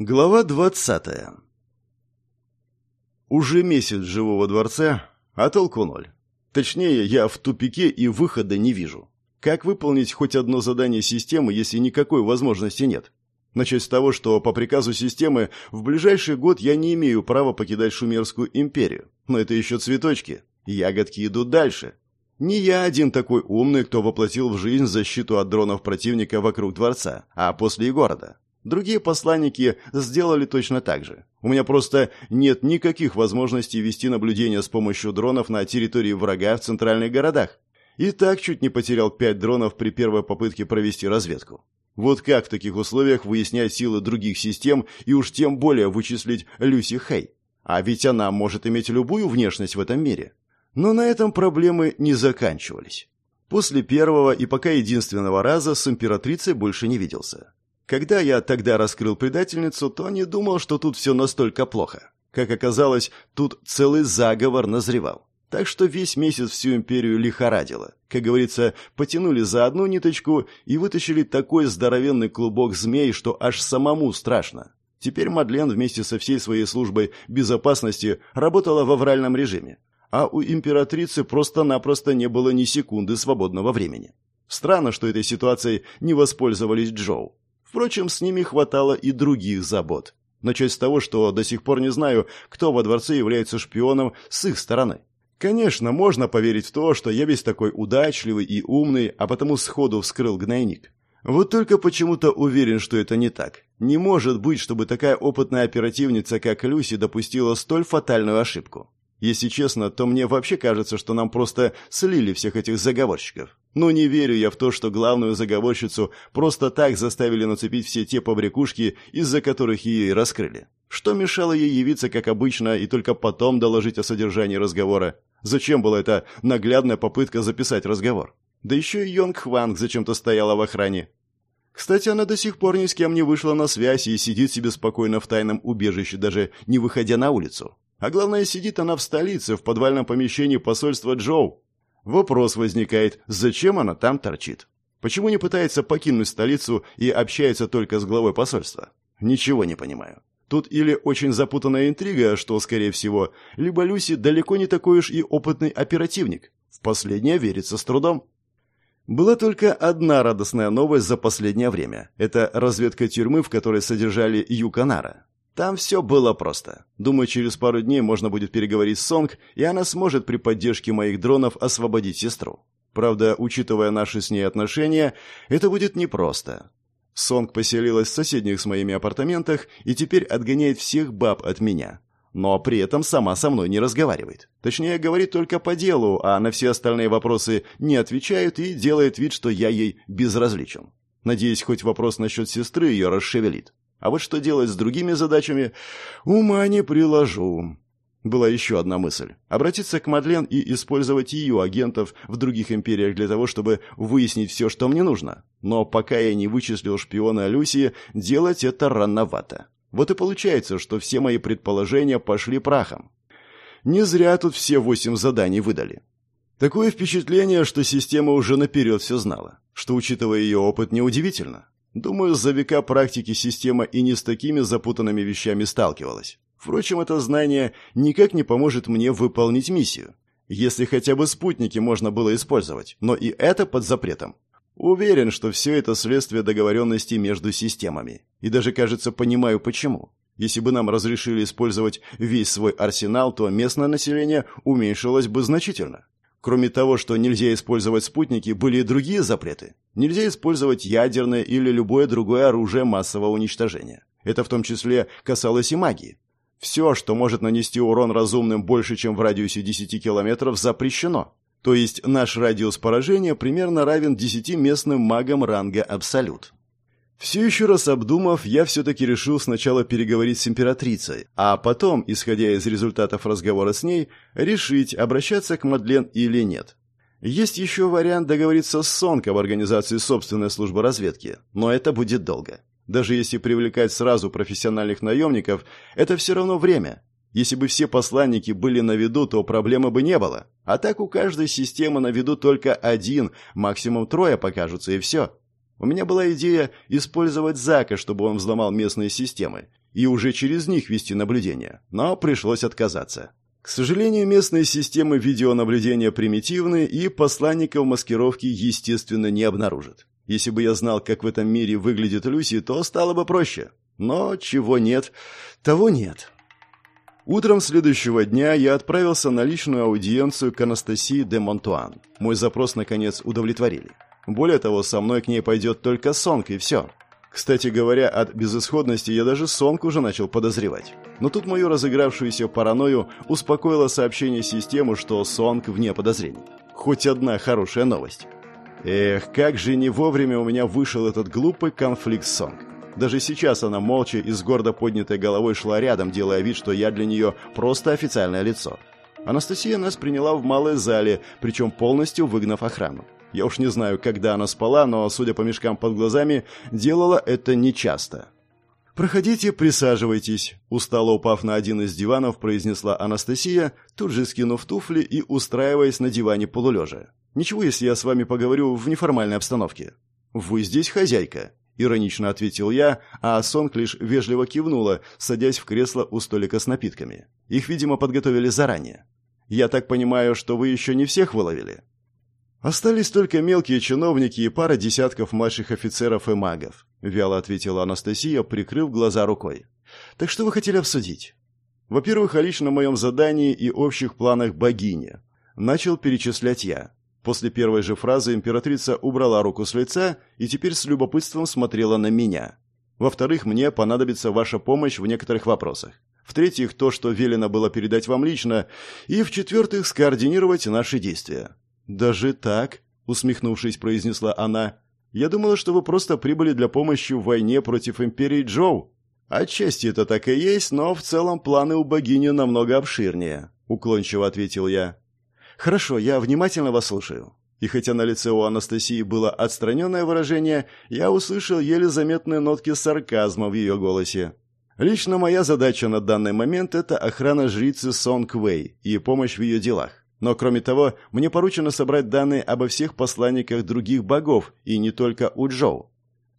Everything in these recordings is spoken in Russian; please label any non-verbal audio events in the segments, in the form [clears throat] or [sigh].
Глава двадцатая Уже месяц живу во дворце, а толку ноль. Точнее, я в тупике и выхода не вижу. Как выполнить хоть одно задание системы, если никакой возможности нет? Начать с того, что по приказу системы в ближайший год я не имею права покидать Шумерскую империю. Но это еще цветочки. Ягодки идут дальше. Не я один такой умный, кто воплотил в жизнь защиту от дронов противника вокруг дворца, а после и города. Другие посланники сделали точно так же. У меня просто нет никаких возможностей вести наблюдение с помощью дронов на территории врага в центральных городах. И так чуть не потерял пять дронов при первой попытке провести разведку. Вот как в таких условиях выяснять силы других систем и уж тем более вычислить Люси Хей? А ведь она может иметь любую внешность в этом мире. Но на этом проблемы не заканчивались. После первого и пока единственного раза с императрицей больше не виделся. Когда я тогда раскрыл предательницу, то не думал, что тут все настолько плохо. Как оказалось, тут целый заговор назревал. Так что весь месяц всю империю лихорадило. Как говорится, потянули за одну ниточку и вытащили такой здоровенный клубок змей, что аж самому страшно. Теперь Мадлен вместе со всей своей службой безопасности работала в авральном режиме. А у императрицы просто-напросто не было ни секунды свободного времени. Странно, что этой ситуацией не воспользовались Джоу. Впрочем, с ними хватало и других забот. Начать с того, что до сих пор не знаю, кто во дворце является шпионом с их стороны. Конечно, можно поверить в то, что я весь такой удачливый и умный, а потому сходу вскрыл гнойник. Вот только почему-то уверен, что это не так. Не может быть, чтобы такая опытная оперативница, как Люси, допустила столь фатальную ошибку. Если честно, то мне вообще кажется, что нам просто слили всех этих заговорщиков. Но не верю я в то, что главную заговорщицу просто так заставили нацепить все те побрякушки, из-за которых ее и раскрыли. Что мешало ей явиться, как обычно, и только потом доложить о содержании разговора? Зачем была эта наглядная попытка записать разговор? Да еще и Йонг Хванг зачем-то стояла в охране. Кстати, она до сих пор ни с кем не вышла на связь и сидит себе спокойно в тайном убежище, даже не выходя на улицу. А главное, сидит она в столице, в подвальном помещении посольства Джоу. Вопрос возникает, зачем она там торчит? Почему не пытается покинуть столицу и общается только с главой посольства? Ничего не понимаю. Тут или очень запутанная интрига, что, скорее всего, либо Люси далеко не такой уж и опытный оперативник. В последнее верится с трудом. Была только одна радостная новость за последнее время. Это разведка тюрьмы, в которой содержали Юканара. Там все было просто. Думаю, через пару дней можно будет переговорить с Сонг, и она сможет при поддержке моих дронов освободить сестру. Правда, учитывая наши с ней отношения, это будет непросто. Сонг поселилась в соседних с моими апартаментах и теперь отгоняет всех баб от меня. Но при этом сама со мной не разговаривает. Точнее, говорит только по делу, а на все остальные вопросы не отвечает и делает вид, что я ей безразличен. Надеюсь, хоть вопрос насчет сестры ее расшевелит. А вот что делать с другими задачами, ума не приложу. Была еще одна мысль. Обратиться к Мадлен и использовать ее агентов в других империях для того, чтобы выяснить все, что мне нужно. Но пока я не вычислил шпиона Люси, делать это рановато. Вот и получается, что все мои предположения пошли прахом. Не зря тут все восемь заданий выдали. Такое впечатление, что система уже наперед все знала, что, учитывая ее опыт, неудивительно. Думаю, за века практики система и не с такими запутанными вещами сталкивалась. Впрочем, это знание никак не поможет мне выполнить миссию. Если хотя бы спутники можно было использовать, но и это под запретом. Уверен, что все это следствие договоренности между системами. И даже, кажется, понимаю почему. Если бы нам разрешили использовать весь свой арсенал, то местное население уменьшилось бы значительно. Кроме того, что нельзя использовать спутники, были и другие запреты. Нельзя использовать ядерное или любое другое оружие массового уничтожения. Это в том числе касалось и магии. Все, что может нанести урон разумным больше, чем в радиусе 10 километров, запрещено. То есть наш радиус поражения примерно равен 10 местным магам ранга Абсолют. Все еще раз обдумав, я все-таки решил сначала переговорить с императрицей, а потом, исходя из результатов разговора с ней, решить, обращаться к Мадлен или нет. Есть еще вариант договориться с Сонко в организации собственной службы разведки, но это будет долго. Даже если привлекать сразу профессиональных наемников, это все равно время. Если бы все посланники были на виду, то проблемы бы не было. А так у каждой системы на виду только один, максимум трое покажутся, и все. У меня была идея использовать Зака, чтобы он взломал местные системы, и уже через них вести наблюдение, но пришлось отказаться. К сожалению, местные системы видеонаблюдения примитивны, и посланников маскировки, естественно, не обнаружат. Если бы я знал, как в этом мире выглядит Люси, то стало бы проще. Но чего нет, того нет. Утром следующего дня я отправился на личную аудиенцию к Анастасии де Монтуан. Мой запрос, наконец, удовлетворили. Более того, со мной к ней пойдет только Сонг, и все. Кстати говоря, от безысходности я даже Сонг уже начал подозревать. Но тут мою разыгравшуюся паранойю успокоило сообщение системы, что Сонг вне подозрений. Хоть одна хорошая новость. Эх, как же не вовремя у меня вышел этот глупый конфликт с Сонг. Даже сейчас она молча и с гордо поднятой головой шла рядом, делая вид, что я для нее просто официальное лицо. Анастасия нас приняла в малой зале, причем полностью выгнав охрану. Я уж не знаю, когда она спала, но, судя по мешкам под глазами, делала это нечасто. «Проходите, присаживайтесь», – устало упав на один из диванов, произнесла Анастасия, тут же скинув туфли и устраиваясь на диване полулежа. «Ничего, если я с вами поговорю в неформальной обстановке». «Вы здесь хозяйка», Иронично ответил я, а Сонг лишь вежливо кивнула, садясь в кресло у столика с напитками. Их, видимо, подготовили заранее. «Я так понимаю, что вы еще не всех выловили?» «Остались только мелкие чиновники и пара десятков младших офицеров и магов», — вяло ответила Анастасия, прикрыв глаза рукой. «Так что вы хотели обсудить?» «Во-первых, о личном моем задании и общих планах богини». Начал перечислять я. После первой же фразы императрица убрала руку с лица и теперь с любопытством смотрела на меня. Во-вторых, мне понадобится ваша помощь в некоторых вопросах. В-третьих, то, что велено было передать вам лично. И, в-четвертых, скоординировать наши действия. «Даже так?» – усмехнувшись, произнесла она. «Я думала, что вы просто прибыли для помощи в войне против Империи Джоу». «Отчасти это так и есть, но в целом планы у богини намного обширнее», – уклончиво ответил я. «Хорошо, я внимательно вас слушаю». И хотя на лице у Анастасии было отстраненное выражение, я услышал еле заметные нотки сарказма в ее голосе. Лично моя задача на данный момент – это охрана жрицы Сонг Вэй и помощь в ее делах. Но кроме того, мне поручено собрать данные обо всех посланниках других богов, и не только у Джоу.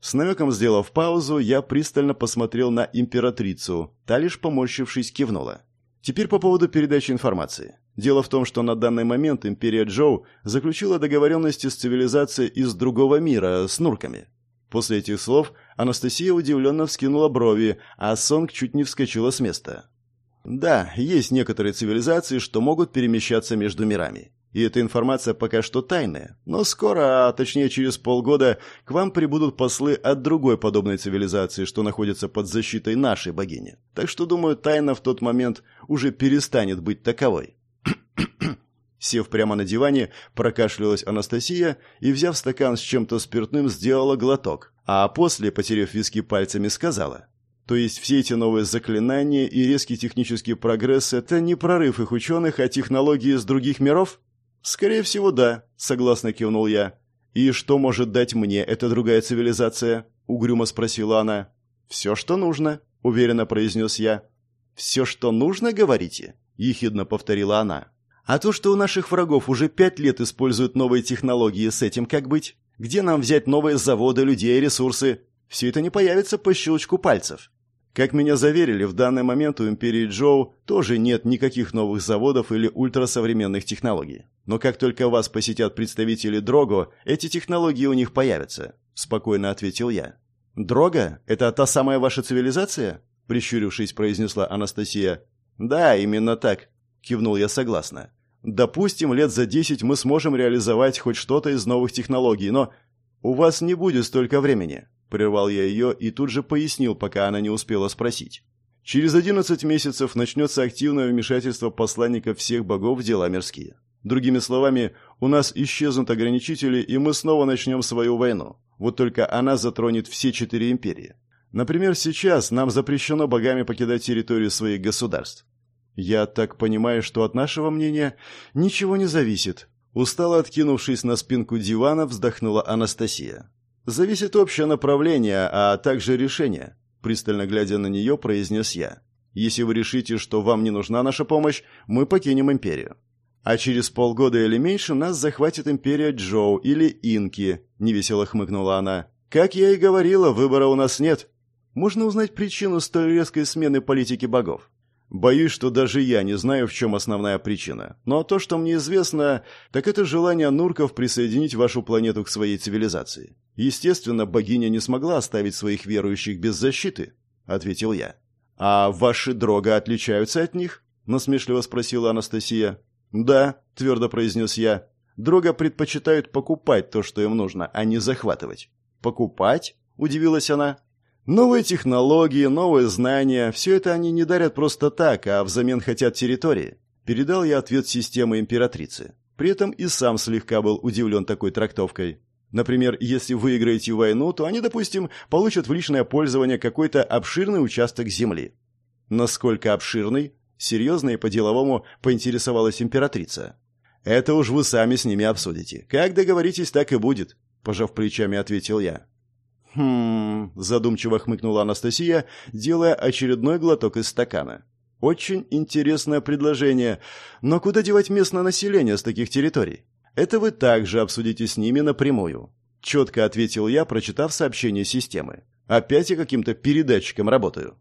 С намеком сделав паузу, я пристально посмотрел на императрицу, та лишь поморщившись кивнула. Теперь по поводу передачи информации. Дело в том, что на данный момент империя Джоу заключила договоренности с цивилизацией из другого мира, с нурками. После этих слов Анастасия удивленно вскинула брови, а Сонг чуть не вскочила с места. Да, есть некоторые цивилизации, что могут перемещаться между мирами. И эта информация пока что тайная, но скоро, а точнее через полгода, к вам прибудут послы от другой подобной цивилизации, что находится под защитой нашей богини. Так что, думаю, тайна в тот момент уже перестанет быть таковой. [clears throat] Сев прямо на диване, прокашлялась Анастасия и, взяв стакан с чем-то спиртным, сделала глоток, а после, потеряв виски пальцами, сказала. То есть все эти новые заклинания и резкий технический прогресс – это не прорыв их ученых, а технологии из других миров? Скорее всего, да, согласно кивнул я. И что может дать мне эта другая цивилизация? Угрюмо спросила она. Все, что нужно, уверенно произнес я. Все, что нужно, говорите? ехидно повторила она. А то, что у наших врагов уже пять лет используют новые технологии, с этим как быть? Где нам взять новые заводы, людей ресурсы? Все это не появится по щелчку пальцев. Как меня заверили, в данный момент у Империи Джоу тоже нет никаких новых заводов или ультрасовременных технологий. Но как только вас посетят представители Дрого, эти технологии у них появятся», – спокойно ответил я. «Дрого? Это та самая ваша цивилизация?» – прищурившись, произнесла Анастасия. «Да, именно так», – кивнул я согласно. «Допустим, лет за десять мы сможем реализовать хоть что-то из новых технологий, но у вас не будет столько времени», – прервал я ее и тут же пояснил, пока она не успела спросить. «Через одиннадцать месяцев начнется активное вмешательство посланников всех богов в дела мирские. Другими словами, у нас исчезнут ограничители, и мы снова начнем свою войну. Вот только она затронет все четыре империи. Например, сейчас нам запрещено богами покидать территорию своих государств. «Я так понимаю, что от нашего мнения ничего не зависит». Устало откинувшись на спинку дивана, вздохнула Анастасия. «Зависит общее направление, а также решение», – пристально глядя на нее, произнес я. «Если вы решите, что вам не нужна наша помощь, мы покинем империю. А через полгода или меньше нас захватит империя Джоу или Инки», – невесело хмыкнула она. «Как я и говорила, выбора у нас нет». Можно узнать причину столь резкой смены политики богов? Боюсь, что даже я не знаю, в чем основная причина. Но то, что мне известно, так это желание нурков присоединить вашу планету к своей цивилизации. Естественно, богиня не смогла оставить своих верующих без защиты, ответил я. А ваши дрога отличаются от них? насмешливо спросила Анастасия. Да, твердо произнес я. Дрога предпочитают покупать то, что им нужно, а не захватывать. Покупать? удивилась она. Новые технологии, новые знания – все это они не дарят просто так, а взамен хотят территории. Передал я ответ системы императрицы. При этом и сам слегка был удивлен такой трактовкой. Например, если выиграете войну, то они, допустим, получат в личное пользование какой-то обширный участок земли. Насколько обширный? Серьезно и по-деловому поинтересовалась императрица. «Это уж вы сами с ними обсудите. Как договоритесь, так и будет», – пожав плечами, ответил я. «Хм...» – задумчиво хмыкнула Анастасия, делая очередной глоток из стакана. «Очень интересное предложение. Но куда девать местное население с таких территорий? Это вы также обсудите с ними напрямую». Четко ответил я, прочитав сообщение системы. «Опять я каким-то передатчиком работаю».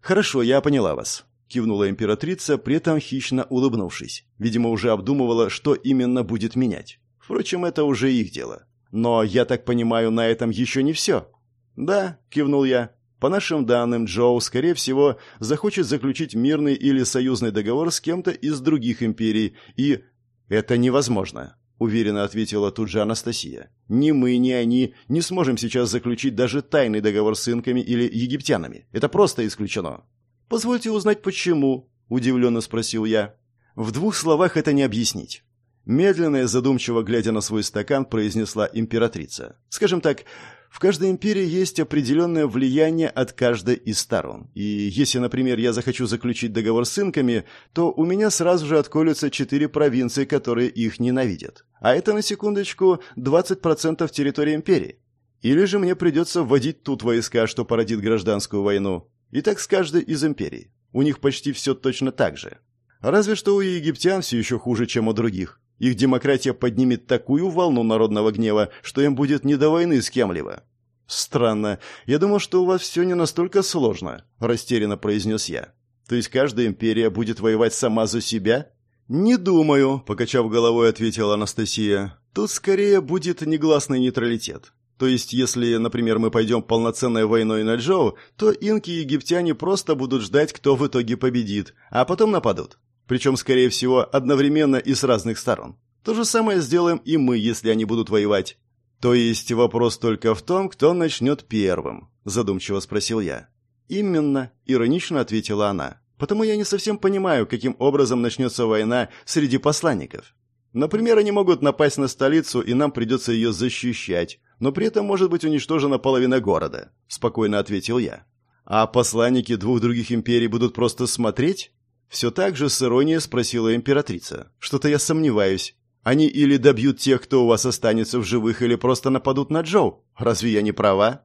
«Хорошо, я поняла вас», – кивнула императрица, при этом хищно улыбнувшись. Видимо, уже обдумывала, что именно будет менять. Впрочем, это уже их дело. Но, я так понимаю, на этом еще не все. Да, кивнул я. По нашим данным, Джоу, скорее всего, захочет заключить мирный или союзный договор с кем-то из других империй, и... Это невозможно, уверенно ответила тут же Анастасия. Ни мы, ни они не сможем сейчас заключить даже тайный договор с инками или египтянами. Это просто исключено. Позвольте узнать, почему, удивленно спросил я. В двух словах это не объяснить. Медленно и задумчиво глядя на свой стакан, произнесла императрица. «Скажем так, в каждой империи есть определенное влияние от каждой из сторон. И если, например, я захочу заключить договор с инками, то у меня сразу же отколются четыре провинции, которые их ненавидят. А это, на секундочку, 20% территории империи. Или же мне придется вводить тут войска, что породит гражданскую войну. И так с каждой из империй. У них почти все точно так же. Разве что у египтян все еще хуже, чем у других. Их демократия поднимет такую волну народного гнева, что им будет не до войны с кем-либо. Странно. Я думал, что у вас все не настолько сложно, растерянно произнес я. То есть каждая империя будет воевать сама за себя? Не думаю, покачав головой, ответила Анастасия. Тут скорее будет негласный нейтралитет. То есть, если, например, мы пойдем полноценной войной на Джоу, то инки и египтяне просто будут ждать, кто в итоге победит, а потом нападут. Причем, скорее всего, одновременно и с разных сторон. То же самое сделаем и мы, если они будут воевать. То есть вопрос только в том, кто начнет первым, задумчиво спросил я. Именно, иронично ответила она. Потому я не совсем понимаю, каким образом начнется война среди посланников. Например, они могут напасть на столицу, и нам придется ее защищать, но при этом может быть уничтожена половина города, спокойно ответил я. А посланники двух других империй будут просто смотреть? Все так же с иронией спросила императрица. «Что-то я сомневаюсь. Они или добьют тех, кто у вас останется в живых, или просто нападут на Джоу. Разве я не права?»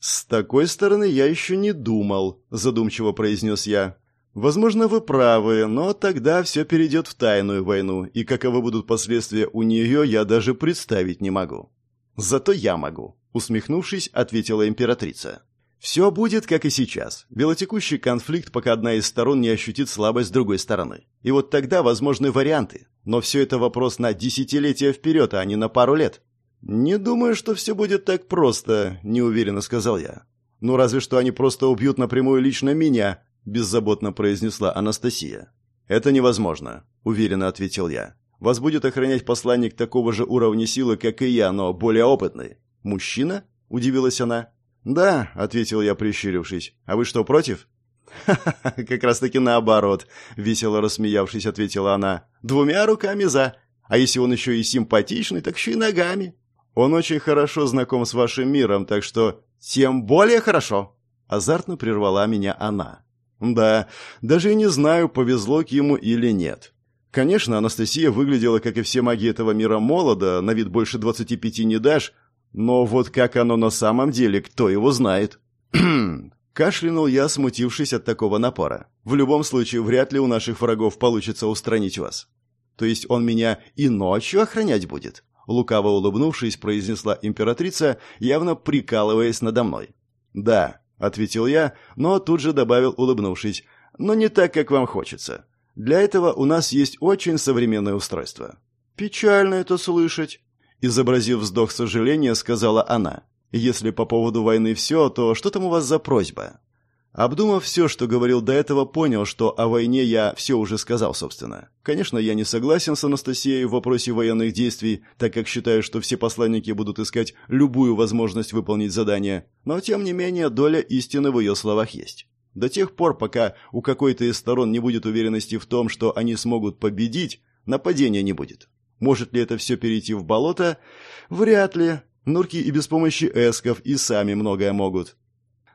«С такой стороны я еще не думал», – задумчиво произнес я. «Возможно, вы правы, но тогда все перейдет в тайную войну, и каковы будут последствия у нее, я даже представить не могу». «Зато я могу», – усмехнувшись, ответила императрица. Все будет, как и сейчас. Белотекущий конфликт, пока одна из сторон не ощутит слабость другой стороны. И вот тогда возможны варианты. Но все это вопрос на десятилетия вперед, а не на пару лет. «Не думаю, что все будет так просто», – неуверенно сказал я. «Ну, разве что они просто убьют напрямую лично меня», – беззаботно произнесла Анастасия. «Это невозможно», – уверенно ответил я. «Вас будет охранять посланник такого же уровня силы, как и я, но более опытный». «Мужчина?» – удивилась она. «Да», — ответил я, прищурившись. «А вы что, против?» «Ха-ха-ха, как раз-таки наоборот», — весело рассмеявшись, ответила она. «Двумя руками за. А если он еще и симпатичный, так еще и ногами». «Он очень хорошо знаком с вашим миром, так что...» «Тем более хорошо», — азартно прервала меня она. «Да, даже и не знаю, повезло к ему или нет». Конечно, Анастасия выглядела, как и все маги этого мира, молодо, на вид больше двадцати пяти не дашь, но вот как оно на самом деле, кто его знает? [clears throat] Кашлянул я, смутившись от такого напора. В любом случае, вряд ли у наших врагов получится устранить вас. То есть он меня и ночью охранять будет? Лукаво улыбнувшись, произнесла императрица, явно прикалываясь надо мной. Да, ответил я, но тут же добавил, улыбнувшись. «Но не так, как вам хочется. Для этого у нас есть очень современное устройство». «Печально это слышать», — изобразив вздох сожаления, сказала она. «Если по поводу войны все, то что там у вас за просьба?» Обдумав все, что говорил до этого, понял, что о войне я все уже сказал, собственно. Конечно, я не согласен с Анастасией в вопросе военных действий, так как считаю, что все посланники будут искать любую возможность выполнить задание, но тем не менее доля истины в ее словах есть. До тех пор, пока у какой-то из сторон не будет уверенности в том, что они смогут победить, нападения не будет. Может ли это все перейти в болото? Вряд ли. Нурки и без помощи эсков и сами многое могут.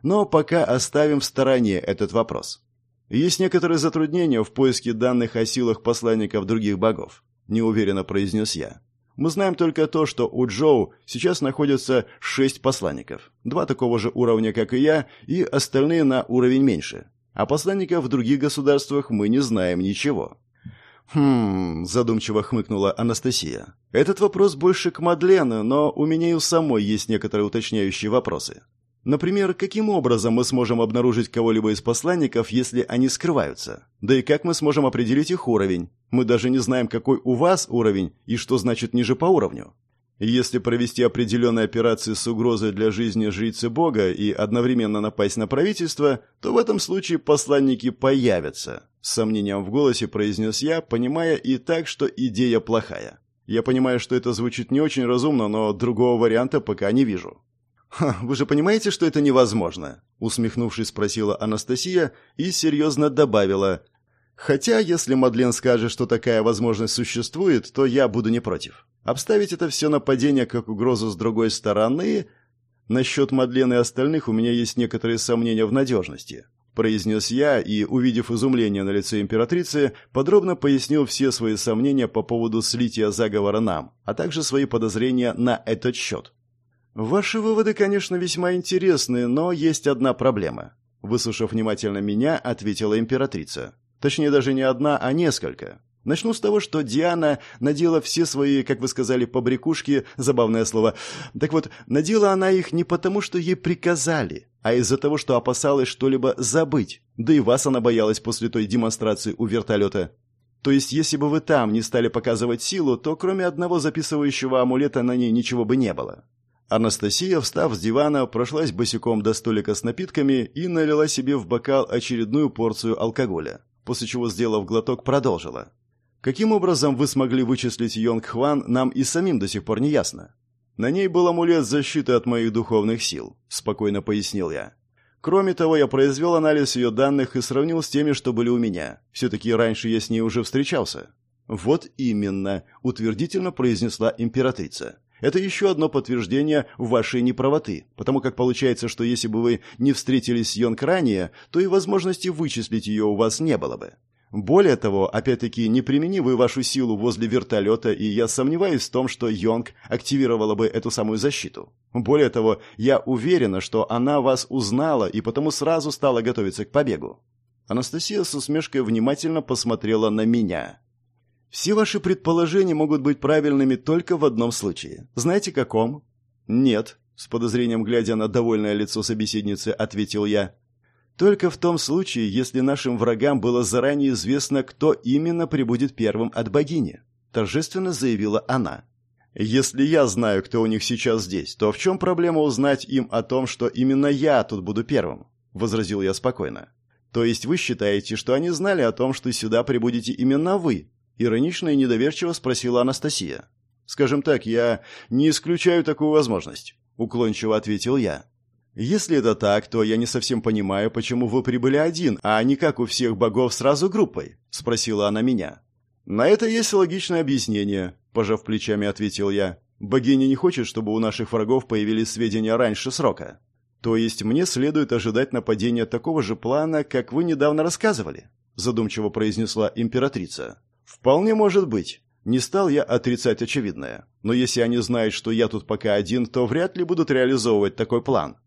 Но пока оставим в стороне этот вопрос. Есть некоторые затруднения в поиске данных о силах посланников других богов, неуверенно произнес я. Мы знаем только то, что у Джоу сейчас находятся шесть посланников. Два такого же уровня, как и я, и остальные на уровень меньше. А посланников в других государствах мы не знаем ничего. «Хм...» – задумчиво хмыкнула Анастасия. «Этот вопрос больше к Мадлену, но у меня и у самой есть некоторые уточняющие вопросы. Например, каким образом мы сможем обнаружить кого-либо из посланников, если они скрываются? Да и как мы сможем определить их уровень? Мы даже не знаем, какой у вас уровень и что значит ниже по уровню. Если провести определенные операции с угрозой для жизни жрицы Бога и одновременно напасть на правительство, то в этом случае посланники появятся. С сомнением в голосе произнес я, понимая и так, что идея плохая. Я понимаю, что это звучит не очень разумно, но другого варианта пока не вижу. «Ха, вы же понимаете, что это невозможно?» Усмехнувшись, спросила Анастасия и серьезно добавила. «Хотя, если Мадлен скажет, что такая возможность существует, то я буду не против. Обставить это все нападение как угрозу с другой стороны... Насчет Мадлен и остальных у меня есть некоторые сомнения в надежности», произнес я и, увидев изумление на лице императрицы, подробно пояснил все свои сомнения по поводу слития заговора нам, а также свои подозрения на этот счет. «Ваши выводы, конечно, весьма интересны, но есть одна проблема», — выслушав внимательно меня, ответила императрица. Точнее, даже не одна, а несколько. Начну с того, что Диана надела все свои, как вы сказали, побрякушки, забавное слово. Так вот, надела она их не потому, что ей приказали, а из-за того, что опасалась что-либо забыть. Да и вас она боялась после той демонстрации у вертолета. То есть, если бы вы там не стали показывать силу, то кроме одного записывающего амулета на ней ничего бы не было. Анастасия, встав с дивана, прошлась босиком до столика с напитками и налила себе в бокал очередную порцию алкоголя, после чего, сделав глоток, продолжила. «Каким образом вы смогли вычислить Йонг Хван, нам и самим до сих пор не ясно. На ней был амулет защиты от моих духовных сил», — спокойно пояснил я. «Кроме того, я произвел анализ ее данных и сравнил с теми, что были у меня. Все-таки раньше я с ней уже встречался». «Вот именно», — утвердительно произнесла императрица. Это еще одно подтверждение вашей неправоты, потому как получается, что если бы вы не встретились с Йонг ранее, то и возможности вычислить ее у вас не было бы. Более того, опять-таки, не примени вы вашу силу возле вертолета, и я сомневаюсь в том, что Йонг активировала бы эту самую защиту. Более того, я уверена, что она вас узнала и потому сразу стала готовиться к побегу. Анастасия с усмешкой внимательно посмотрела на меня. Все ваши предположения могут быть правильными только в одном случае. Знаете, каком? Нет, с подозрением глядя на довольное лицо собеседницы, ответил я. Только в том случае, если нашим врагам было заранее известно, кто именно прибудет первым от богини, торжественно заявила она. Если я знаю, кто у них сейчас здесь, то в чем проблема узнать им о том, что именно я тут буду первым? возразил я спокойно. То есть вы считаете, что они знали о том, что сюда прибудете именно вы, Иронично и недоверчиво спросила Анастасия. «Скажем так, я не исключаю такую возможность», — уклончиво ответил я. «Если это так, то я не совсем понимаю, почему вы прибыли один, а не как у всех богов сразу группой», — спросила она меня. «На это есть логичное объяснение», — пожав плечами, ответил я. «Богиня не хочет, чтобы у наших врагов появились сведения раньше срока. То есть мне следует ожидать нападения такого же плана, как вы недавно рассказывали», — задумчиво произнесла императрица. «Вполне может быть. Не стал я отрицать очевидное. Но если они знают, что я тут пока один, то вряд ли будут реализовывать такой план.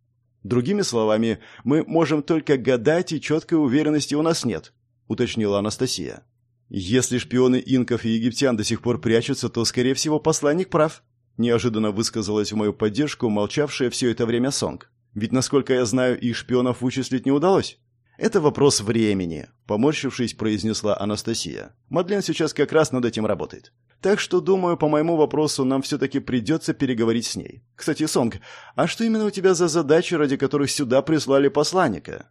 Другими словами, мы можем только гадать, и четкой уверенности у нас нет», — уточнила Анастасия. «Если шпионы инков и египтян до сих пор прячутся, то, скорее всего, посланник прав», — неожиданно высказалась в мою поддержку молчавшая все это время Сонг. Ведь, насколько я знаю, их шпионов вычислить не удалось. «Это вопрос времени», — поморщившись, произнесла Анастасия. «Мадлен сейчас как раз над этим работает. Так что, думаю, по моему вопросу нам все-таки придется переговорить с ней. Кстати, Сонг, а что именно у тебя за задачи, ради которых сюда прислали посланника?»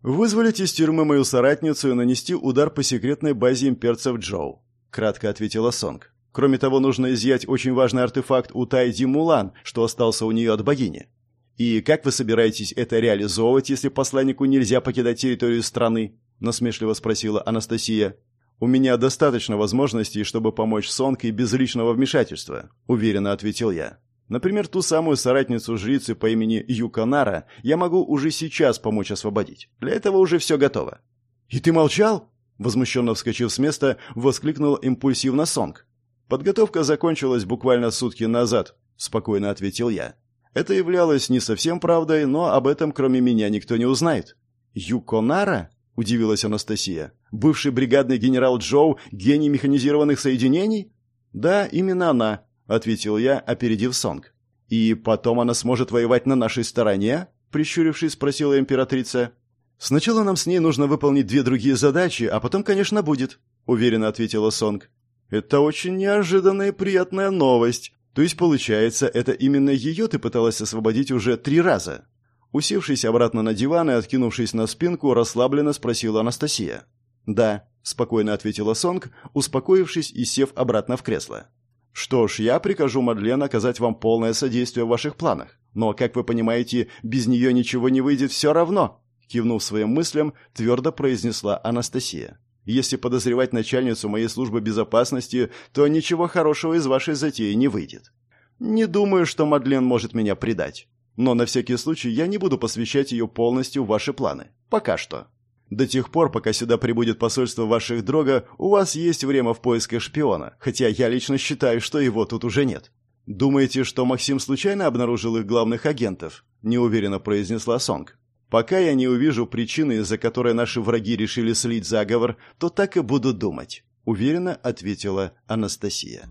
«Вызволить из тюрьмы мою соратницу и нанести удар по секретной базе имперцев Джоу», — кратко ответила Сонг. «Кроме того, нужно изъять очень важный артефакт у Тайди Мулан, что остался у нее от богини. «И как вы собираетесь это реализовывать, если посланнику нельзя покидать территорию страны?» – насмешливо спросила Анастасия. «У меня достаточно возможностей, чтобы помочь Сонг и без личного вмешательства», – уверенно ответил я. «Например, ту самую соратницу жрицы по имени Юканара я могу уже сейчас помочь освободить. Для этого уже все готово». «И ты молчал?» – возмущенно вскочив с места, воскликнул импульсивно Сонг. «Подготовка закончилась буквально сутки назад», – спокойно ответил я. Это являлось не совсем правдой, но об этом кроме меня никто не узнает. «Юконара?» – удивилась Анастасия. «Бывший бригадный генерал Джоу, гений механизированных соединений?» «Да, именно она», – ответил я, опередив Сонг. «И потом она сможет воевать на нашей стороне?» – прищурившись, спросила императрица. «Сначала нам с ней нужно выполнить две другие задачи, а потом, конечно, будет», – уверенно ответила Сонг. «Это очень неожиданная и приятная новость», то есть, получается, это именно ее ты пыталась освободить уже три раза?» Усевшись обратно на диван и откинувшись на спинку, расслабленно спросила Анастасия. «Да», — спокойно ответила Сонг, успокоившись и сев обратно в кресло. «Что ж, я прикажу Мадлен оказать вам полное содействие в ваших планах. Но, как вы понимаете, без нее ничего не выйдет все равно», — кивнув своим мыслям, твердо произнесла Анастасия. Если подозревать начальницу моей службы безопасности, то ничего хорошего из вашей затеи не выйдет. Не думаю, что Мадлен может меня предать. Но на всякий случай я не буду посвящать ее полностью в ваши планы. Пока что. До тех пор, пока сюда прибудет посольство ваших дрога, у вас есть время в поисках шпиона, хотя я лично считаю, что его тут уже нет. Думаете, что Максим случайно обнаружил их главных агентов? Неуверенно произнесла Сонг. Пока я не увижу причины, из-за которой наши враги решили слить заговор, то так и буду думать», — уверенно ответила Анастасия.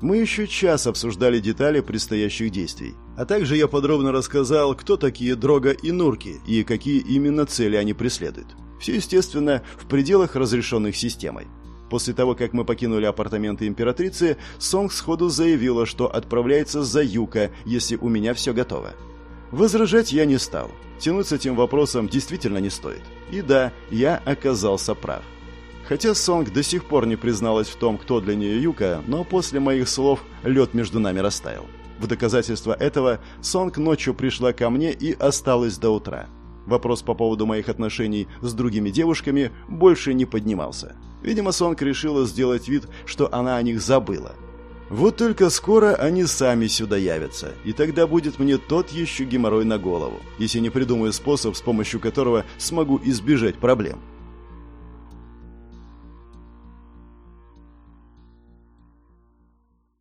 Мы еще час обсуждали детали предстоящих действий, а также я подробно рассказал, кто такие Дрога и Нурки и какие именно цели они преследуют. Все, естественно, в пределах разрешенных системой. После того, как мы покинули апартаменты императрицы, Сонг сходу заявила, что отправляется за Юка, если у меня все готово. Возражать я не стал. Тянуть с этим вопросом действительно не стоит. И да, я оказался прав. Хотя Сонг до сих пор не призналась в том, кто для нее Юка, но после моих слов лед между нами растаял. В доказательство этого Сонг ночью пришла ко мне и осталась до утра. Вопрос по поводу моих отношений с другими девушками больше не поднимался. Видимо, Сонг решила сделать вид, что она о них забыла. Вот только скоро они сами сюда явятся, и тогда будет мне тот еще геморрой на голову, если не придумаю способ, с помощью которого смогу избежать проблем.